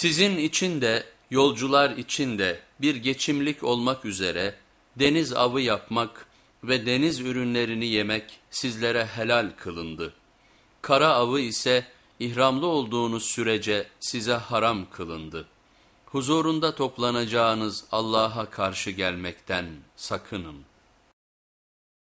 Sizin için de yolcular için de bir geçimlik olmak üzere deniz avı yapmak ve deniz ürünlerini yemek sizlere helal kılındı. Kara avı ise ihramlı olduğunuz sürece size haram kılındı. Huzurunda toplanacağınız Allah'a karşı gelmekten sakının.